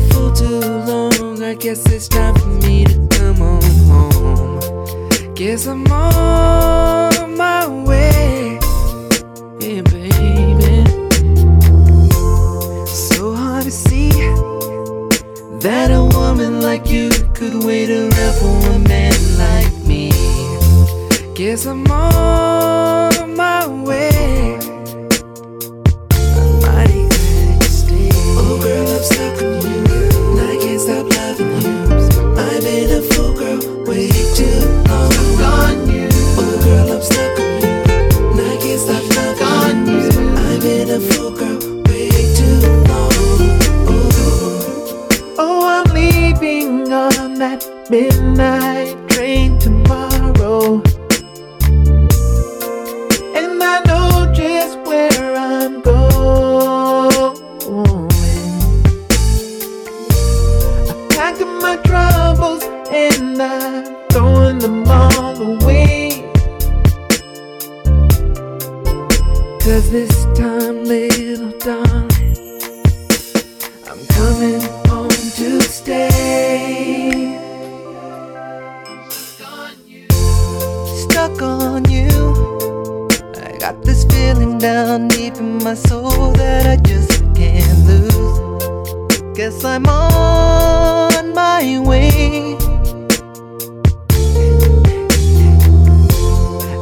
Fool too long. I guess it's time for me to come on home. Guess I'm on my way. Yeah, baby. So hard to see that a woman like you could wait around for a man like me. Guess I'm on that midnight train tomorrow. And I know just where I'm going. I packed up my troubles and I'm throwing them all away. Cause this time, little darling, I'm coming down deep in my soul that I just can't lose. Guess I'm on my way.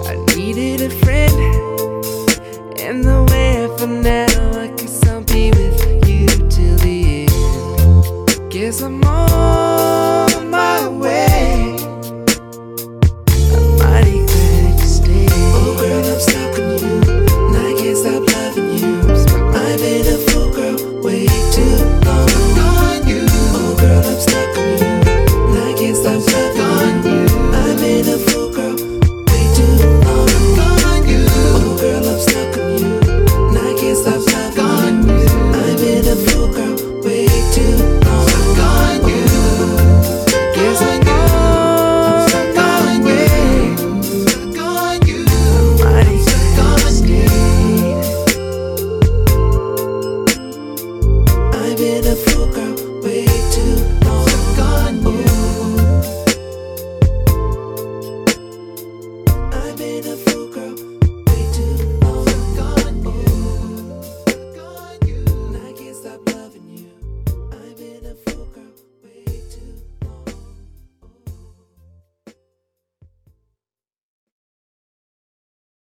I needed a friend, and the way for now I guess I'll be with you till the end. Guess I'm on my way.